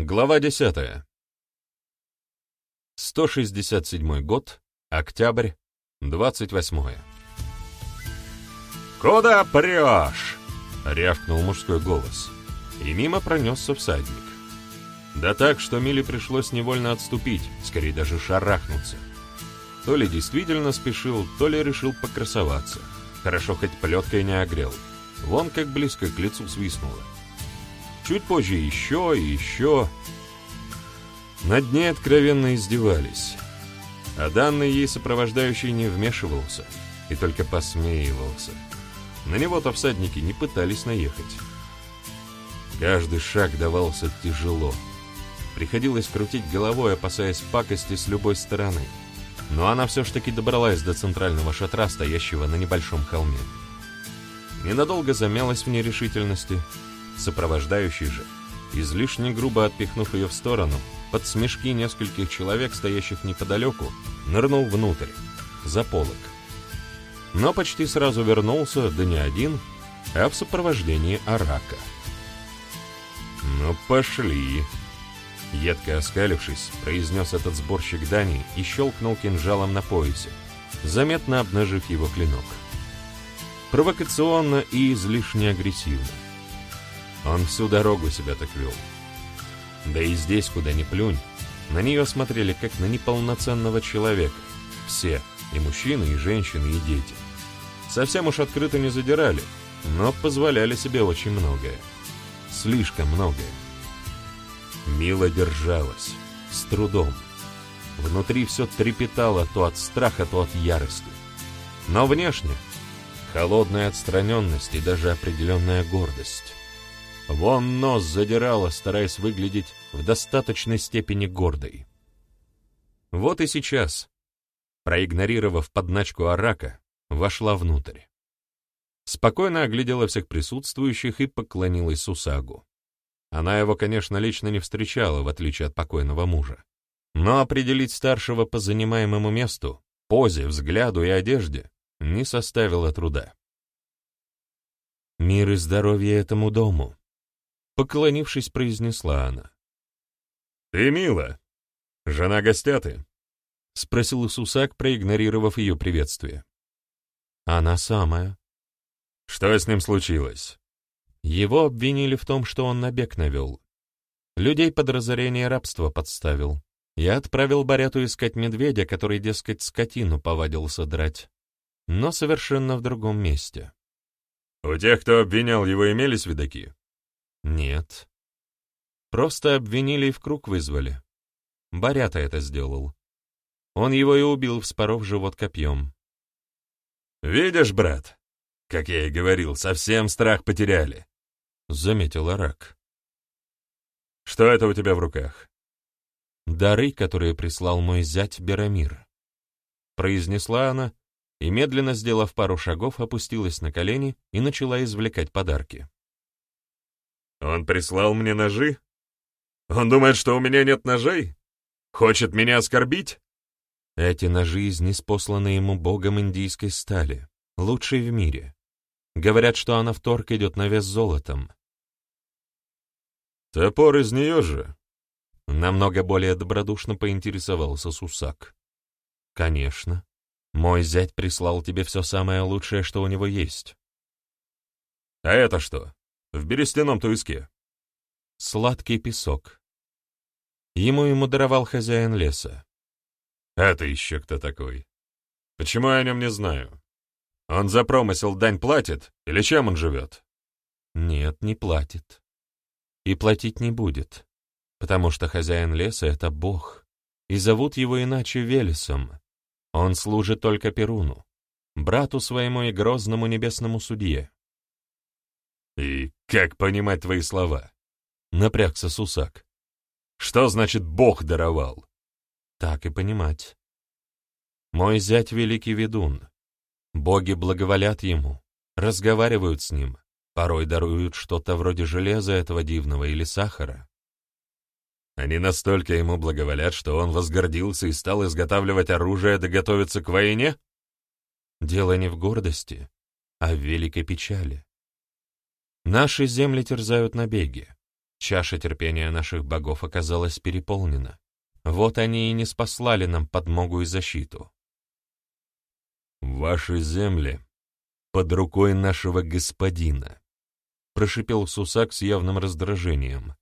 Глава 10. 167 год, октябрь, 28. «Куда прешь?» — рявкнул мужской голос, и мимо пронесся всадник. Да так, что Миле пришлось невольно отступить, скорее даже шарахнуться. То ли действительно спешил, то ли решил покрасоваться. Хорошо хоть плеткой не огрел. Вон как близко к лицу свистнуло. Чуть позже еще и еще. Над ней откровенно издевались. А данный ей сопровождающий не вмешивался и только посмеивался. На него-то всадники не пытались наехать. Каждый шаг давался тяжело. Приходилось крутить головой, опасаясь пакости с любой стороны. Но она все ж таки добралась до центрального шатра, стоящего на небольшом холме. Ненадолго замялась в нерешительности, Сопровождающий же, излишне грубо отпихнув ее в сторону, под смешки нескольких человек, стоящих неподалеку, нырнул внутрь, за полок. Но почти сразу вернулся, да не один, а в сопровождении Арака. «Ну, пошли!» Едко оскалившись, произнес этот сборщик Дани и щелкнул кинжалом на поясе, заметно обнажив его клинок. Провокационно и излишне агрессивно. Он всю дорогу себя так вел. Да и здесь, куда ни плюнь, на нее смотрели как на неполноценного человека. Все, и мужчины, и женщины, и дети. Совсем уж открыто не задирали, но позволяли себе очень многое. Слишком многое. Мила держалась, с трудом. Внутри все трепетало то от страха, то от ярости. Но внешне — холодная отстраненность и даже определенная гордость. Вон нос задирала, стараясь выглядеть в достаточной степени гордой. Вот и сейчас, проигнорировав подначку Арака, вошла внутрь. Спокойно оглядела всех присутствующих и поклонилась Сусагу. Она его, конечно, лично не встречала, в отличие от покойного мужа. Но определить старшего по занимаемому месту, позе, взгляду и одежде не составило труда. «Мир и здоровье этому дому», Поклонившись, произнесла она. «Ты мила. Жена гостяты?» — спросил Сусак, проигнорировав ее приветствие. «Она самая». «Что с ним случилось?» Его обвинили в том, что он набег навел. Людей под разорение рабства подставил. Я отправил Баряту искать медведя, который, дескать, скотину повадился драть. Но совершенно в другом месте. «У тех, кто обвинял его, имелись видаки?» Нет. Просто обвинили и в круг вызвали. Барята это сделал. Он его и убил, вспоров живот копьем. «Видишь, брат, как я и говорил, совсем страх потеряли», — заметил Арак. «Что это у тебя в руках?» «Дары, которые прислал мой зять Берамир», — произнесла она, и, медленно сделав пару шагов, опустилась на колени и начала извлекать подарки. Он прислал мне ножи? Он думает, что у меня нет ножей? Хочет меня оскорбить? Эти ножи из неспосланной ему богом индийской стали, лучшей в мире. Говорят, что она в торг идет на вес золотом. Топор из нее же? Намного более добродушно поинтересовался Сусак. Конечно. Мой зять прислал тебе все самое лучшее, что у него есть. А это что? В берестяном туиске. Сладкий песок. Ему ему даровал хозяин леса. Это еще кто такой? Почему я о нем не знаю? Он за промысел дань платит, или чем он живет? Нет, не платит. И платить не будет, потому что хозяин леса — это бог, и зовут его иначе Велесом. Он служит только Перуну, брату своему и грозному небесному судье. «И как понимать твои слова?» — напрягся Сусак. «Что значит Бог даровал?» «Так и понимать. Мой зять — великий ведун. Боги благоволят ему, разговаривают с ним, порой даруют что-то вроде железа этого дивного или сахара. Они настолько ему благоволят, что он возгордился и стал изготавливать оружие да готовиться к войне? Дело не в гордости, а в великой печали. Наши земли терзают набеги. Чаша терпения наших богов оказалась переполнена. Вот они и не спаслали нам подмогу и защиту. «Ваши земли под рукой нашего господина», — прошипел Сусак с явным раздражением.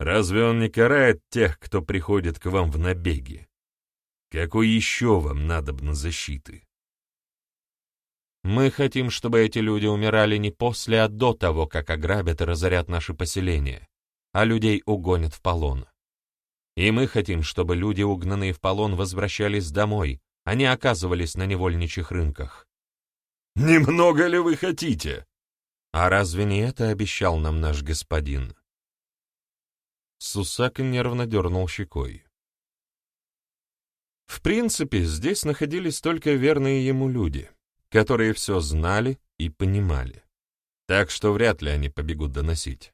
«Разве он не карает тех, кто приходит к вам в набеги? Какой еще вам надобно защиты?» Мы хотим, чтобы эти люди умирали не после, а до того, как ограбят и разорят наши поселения, а людей угонят в полон. И мы хотим, чтобы люди, угнанные в полон, возвращались домой, а не оказывались на невольничьих рынках. «Немного ли вы хотите?» «А разве не это обещал нам наш господин?» Сусак нервно дернул щекой. В принципе, здесь находились только верные ему люди — которые все знали и понимали. Так что вряд ли они побегут доносить.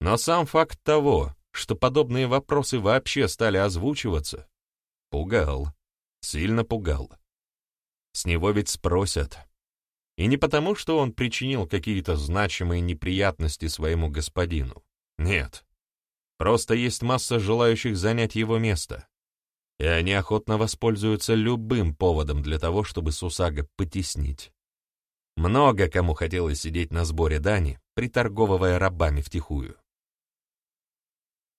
Но сам факт того, что подобные вопросы вообще стали озвучиваться, пугал, сильно пугал. С него ведь спросят. И не потому, что он причинил какие-то значимые неприятности своему господину. Нет. Просто есть масса желающих занять его место и они охотно воспользуются любым поводом для того, чтобы Сусага потеснить. Много кому хотелось сидеть на сборе дани, приторговывая рабами втихую.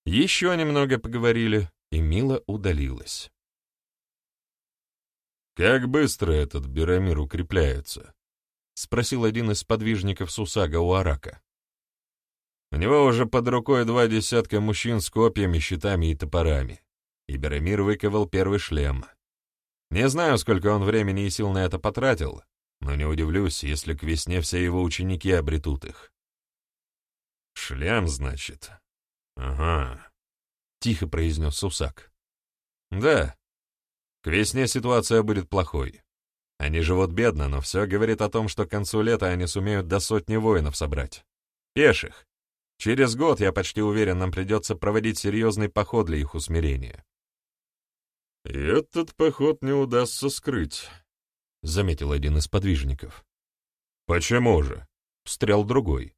Еще немного поговорили, и Мила удалилась. «Как быстро этот Берамир укрепляется?» — спросил один из подвижников Сусага у Арака. «У него уже под рукой два десятка мужчин с копьями, щитами и топорами и Беремир выковал первый шлем. Не знаю, сколько он времени и сил на это потратил, но не удивлюсь, если к весне все его ученики обретут их. «Шлем, значит?» «Ага», — тихо произнес Сусак. «Да, к весне ситуация будет плохой. Они живут бедно, но все говорит о том, что к концу лета они сумеют до сотни воинов собрать. Пеших. Через год, я почти уверен, нам придется проводить серьезный поход для их усмирения. «И этот поход не удастся скрыть», — заметил один из подвижников. «Почему же?» — встрял другой.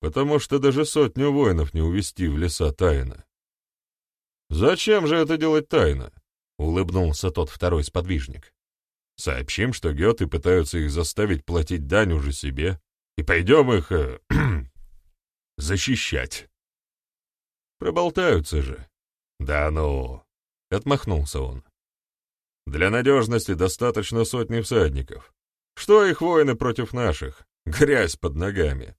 «Потому что даже сотню воинов не увести в леса тайно». «Зачем же это делать тайно?» — улыбнулся тот второй сподвижник. «Сообщим, что геты пытаются их заставить платить дань уже себе, и пойдем их э, защищать». «Проболтаются же». «Да ну, Отмахнулся он. Для надежности достаточно сотни всадников. Что их воины против наших? Грязь под ногами.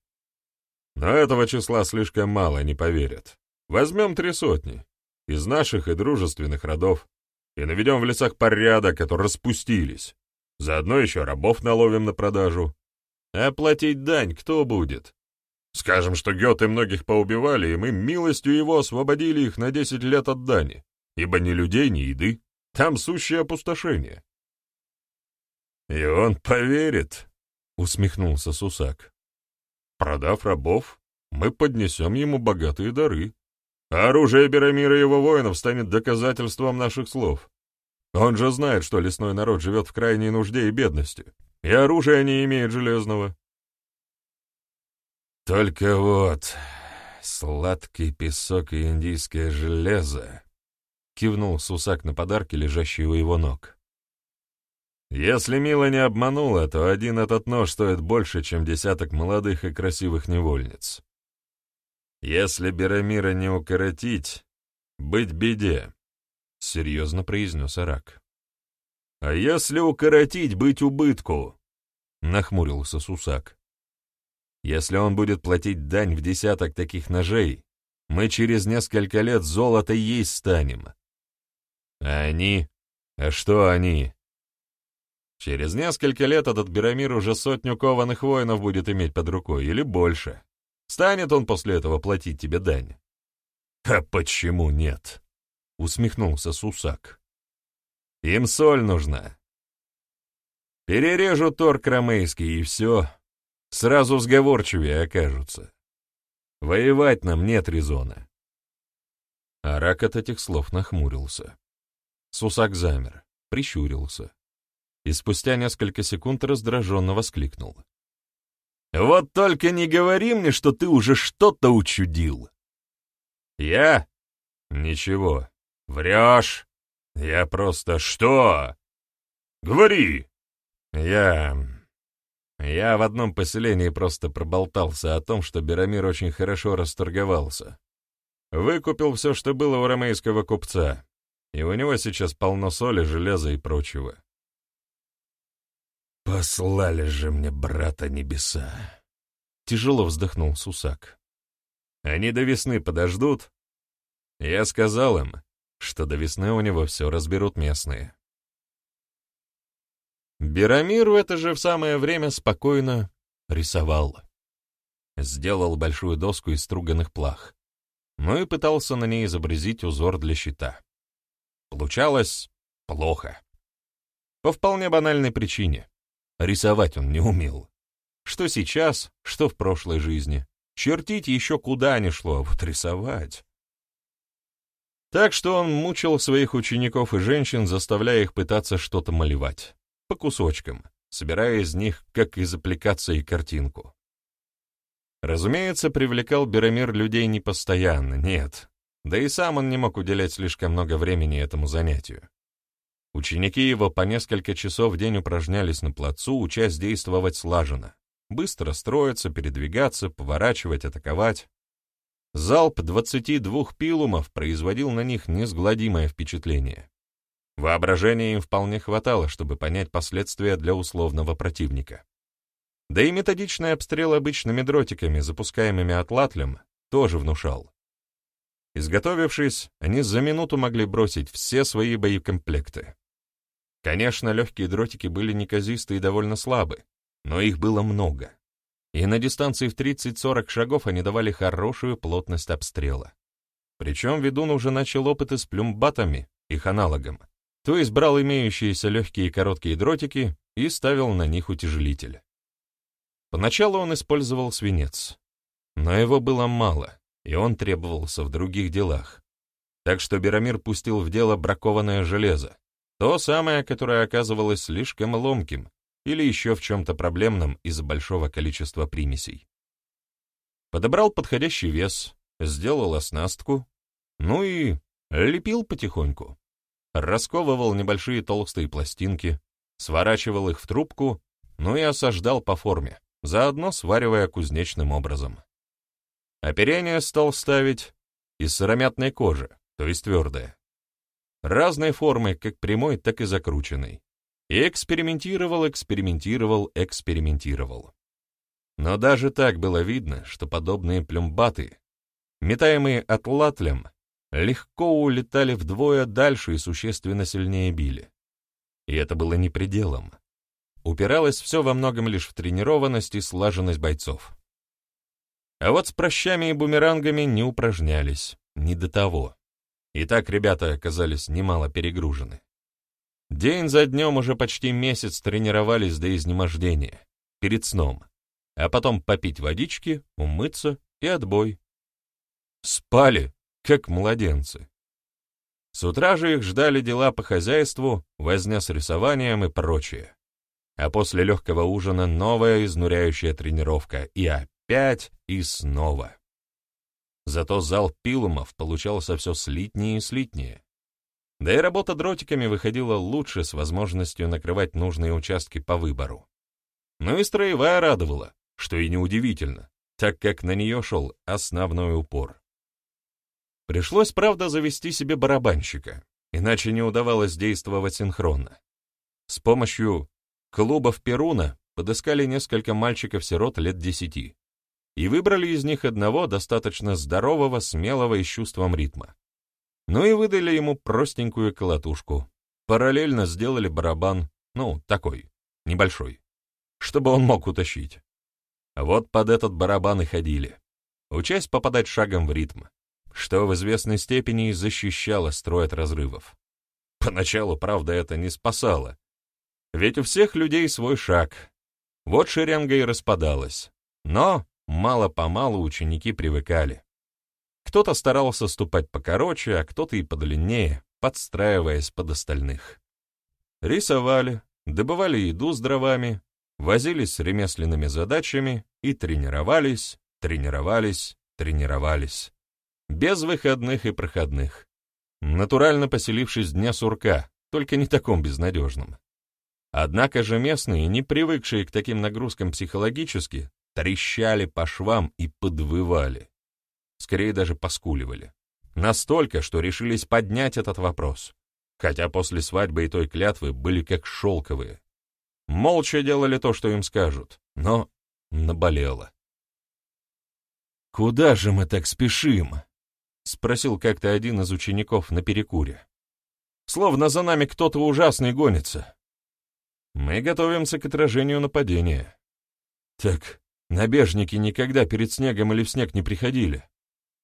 Но этого числа слишком мало, не поверят. Возьмем три сотни. Из наших и дружественных родов. И наведем в лесах порядок, которые распустились. Заодно еще рабов наловим на продажу. А платить дань кто будет? Скажем, что Гёте многих поубивали, и мы милостью его освободили их на десять лет от дани ибо ни людей, ни еды, там сущее опустошение. «И он поверит», — усмехнулся Сусак. «Продав рабов, мы поднесем ему богатые дары, а оружие Берамира и его воинов станет доказательством наших слов. Он же знает, что лесной народ живет в крайней нужде и бедности, и оружия не имеет железного». «Только вот сладкий песок и индийское железо — кивнул Сусак на подарки, лежащие у его ног. «Если Мила не обманула, то один этот нож стоит больше, чем десяток молодых и красивых невольниц. Если Берамира не укоротить, быть беде», — серьезно произнес Арак. «А если укоротить, быть убытку?» — нахмурился Сусак. «Если он будет платить дань в десяток таких ножей, мы через несколько лет золото есть станем, они? А что они? Через несколько лет этот Берамир уже сотню кованых воинов будет иметь под рукой, или больше. Станет он после этого платить тебе дань? А почему нет? Усмехнулся Сусак. Им соль нужна. Перережу торг ромейский, и все. Сразу сговорчивее окажутся. Воевать нам нет резона. Арак от этих слов нахмурился. Сусак замер, прищурился и спустя несколько секунд раздраженно воскликнул. Вот только не говори мне, что ты уже что-то учудил. Я? Ничего. Врешь. Я просто что? Говори. Я... Я в одном поселении просто проболтался о том, что Берамир очень хорошо расторговался. Выкупил все, что было у ромейского купца, и у него сейчас полно соли, железа и прочего. «Послали же мне брата небеса!» Тяжело вздохнул Сусак. «Они до весны подождут?» Я сказал им, что до весны у него все разберут местные. Берамир в это же в самое время спокойно рисовал. Сделал большую доску из струганных плах, ну и пытался на ней изобразить узор для щита. Получалось плохо. По вполне банальной причине. Рисовать он не умел. Что сейчас, что в прошлой жизни. Чертить еще куда ни шло, а вот рисовать. Так что он мучил своих учеников и женщин, заставляя их пытаться что-то малевать. По кусочкам, собирая из них, как из аппликации, картинку. Разумеется, привлекал Берамир людей не постоянно, нет. Да и сам он не мог уделять слишком много времени этому занятию. Ученики его по несколько часов в день упражнялись на плацу, учась действовать слаженно. Быстро строиться, передвигаться, поворачивать, атаковать. Залп 22 пилумов производил на них несгладимое впечатление. Воображения им вполне хватало, чтобы понять последствия для условного противника. Да и методичный обстрел обычными дротиками, запускаемыми атлатлем, тоже внушал. Изготовившись, они за минуту могли бросить все свои боекомплекты. Конечно, легкие дротики были неказисты и довольно слабы, но их было много. И на дистанции в 30-40 шагов они давали хорошую плотность обстрела. Причем ведун уже начал опыты с плюмбатами, их аналогом, то есть брал имеющиеся легкие и короткие дротики и ставил на них утяжелитель. Поначалу он использовал свинец, но его было мало, и он требовался в других делах. Так что Берамир пустил в дело бракованное железо, то самое, которое оказывалось слишком ломким или еще в чем-то проблемном из-за большого количества примесей. Подобрал подходящий вес, сделал оснастку, ну и лепил потихоньку. Расковывал небольшие толстые пластинки, сворачивал их в трубку, ну и осаждал по форме, заодно сваривая кузнечным образом. Оперение стал ставить из сыромятной кожи, то есть твердое разной формы, как прямой, так и закрученной. И экспериментировал, экспериментировал, экспериментировал. Но даже так было видно, что подобные плюмбаты, метаемые атлатлем, легко улетали вдвое дальше и существенно сильнее били. И это было не пределом. Упиралось все во многом лишь в тренированность и слаженность бойцов. А вот с прощами и бумерангами не упражнялись, не до того. И так ребята оказались немало перегружены. День за днем уже почти месяц тренировались до изнемождения, перед сном, а потом попить водички, умыться и отбой. Спали, как младенцы. С утра же их ждали дела по хозяйству, возня с рисованием и прочее. А после легкого ужина новая изнуряющая тренировка, и опять, и снова. Зато зал пилумов получался все слитнее и слитнее. Да и работа дротиками выходила лучше с возможностью накрывать нужные участки по выбору. Ну и строевая радовала, что и неудивительно, так как на нее шел основной упор. Пришлось, правда, завести себе барабанщика, иначе не удавалось действовать синхронно. С помощью клубов Перуна подыскали несколько мальчиков-сирот лет десяти и выбрали из них одного достаточно здорового, смелого и с чувством ритма. Ну и выдали ему простенькую колотушку. Параллельно сделали барабан, ну, такой, небольшой, чтобы он мог утащить. Вот под этот барабан и ходили, учась попадать шагом в ритм, что в известной степени защищало строй от разрывов. Поначалу, правда, это не спасало. Ведь у всех людей свой шаг. Вот шеренга и распадалась. Но Мало-помалу ученики привыкали. Кто-то старался ступать покороче, а кто-то и подлиннее, подстраиваясь под остальных. Рисовали, добывали еду с дровами, возились с ремесленными задачами и тренировались, тренировались, тренировались. Без выходных и проходных. Натурально поселившись дня сурка, только не таком безнадежном. Однако же местные, не привыкшие к таким нагрузкам психологически, трещали по швам и подвывали. Скорее даже поскуливали. Настолько, что решились поднять этот вопрос. Хотя после свадьбы и той клятвы были как шелковые. Молча делали то, что им скажут, но наболело. «Куда же мы так спешим?» — спросил как-то один из учеников на перекуре. «Словно за нами кто-то ужасный гонится». Мы готовимся к отражению нападения. Так набежники никогда перед снегом или в снег не приходили.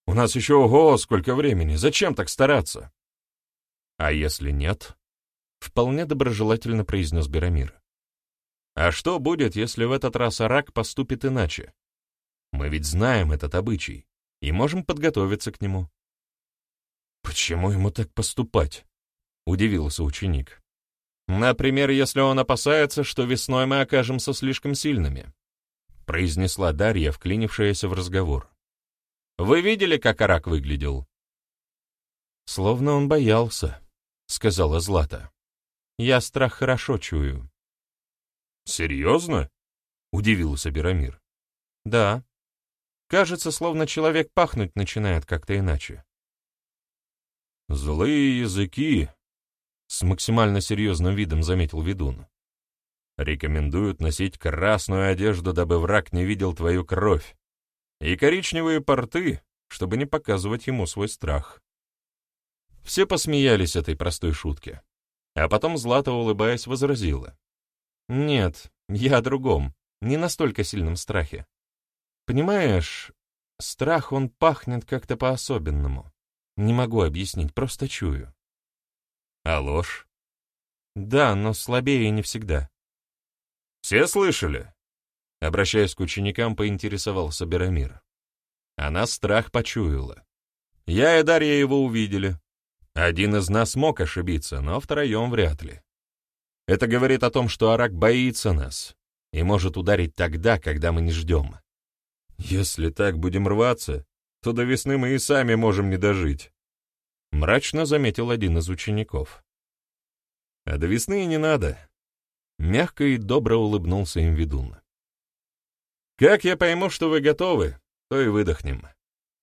У нас еще ого, сколько времени, зачем так стараться? А если нет? Вполне доброжелательно произнес Берамир. А что будет, если в этот раз Арак поступит иначе? Мы ведь знаем этот обычай и можем подготовиться к нему. Почему ему так поступать? Удивился ученик. Например, если он опасается, что весной мы окажемся слишком сильными, произнесла Дарья, вклинившаяся в разговор. Вы видели, как Арак выглядел? Словно он боялся, сказала Злата. Я страх хорошо чую. Серьезно? удивился Берамир. Да. Кажется, словно человек пахнуть начинает как-то иначе. Злые языки, с максимально серьезным видом заметил ведун. Рекомендуют носить красную одежду, дабы враг не видел твою кровь, и коричневые порты, чтобы не показывать ему свой страх. Все посмеялись этой простой шутке. А потом Злата, улыбаясь, возразила. «Нет, я о другом, не настолько сильном страхе. Понимаешь, страх, он пахнет как-то по-особенному. Не могу объяснить, просто чую. А ложь? Да, но слабее не всегда. Все слышали? Обращаясь к ученикам, поинтересовался Берамир. Она страх почуяла. Я и Дарья его увидели. Один из нас мог ошибиться, но втроем вряд ли. Это говорит о том, что Арак боится нас и может ударить тогда, когда мы не ждем. Если так будем рваться, то до весны мы и сами можем не дожить. — мрачно заметил один из учеников. «А до весны и не надо», — мягко и добро улыбнулся им ведун. «Как я пойму, что вы готовы, то и выдохнем.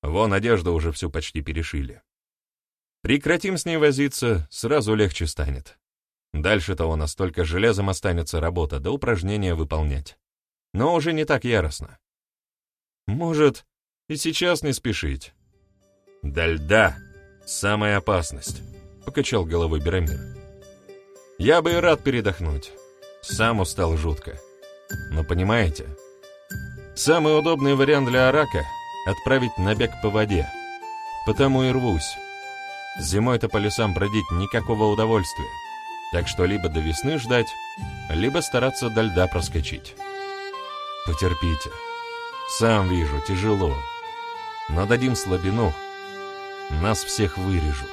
Вон одежду уже всю почти перешили. Прекратим с ней возиться, сразу легче станет. Дальше-то у нас только железом останется работа, да упражнения выполнять. Но уже не так яростно. Может, и сейчас не спешить. Да льда «Самая опасность», — покачал головой Берамир. «Я бы и рад передохнуть. Сам устал жутко. Но понимаете, самый удобный вариант для Арака — отправить набег по воде. Потому и рвусь. Зимой-то по лесам бродить никакого удовольствия. Так что либо до весны ждать, либо стараться до льда проскочить. Потерпите. Сам вижу, тяжело. Но дадим слабину — нас всех вырежут.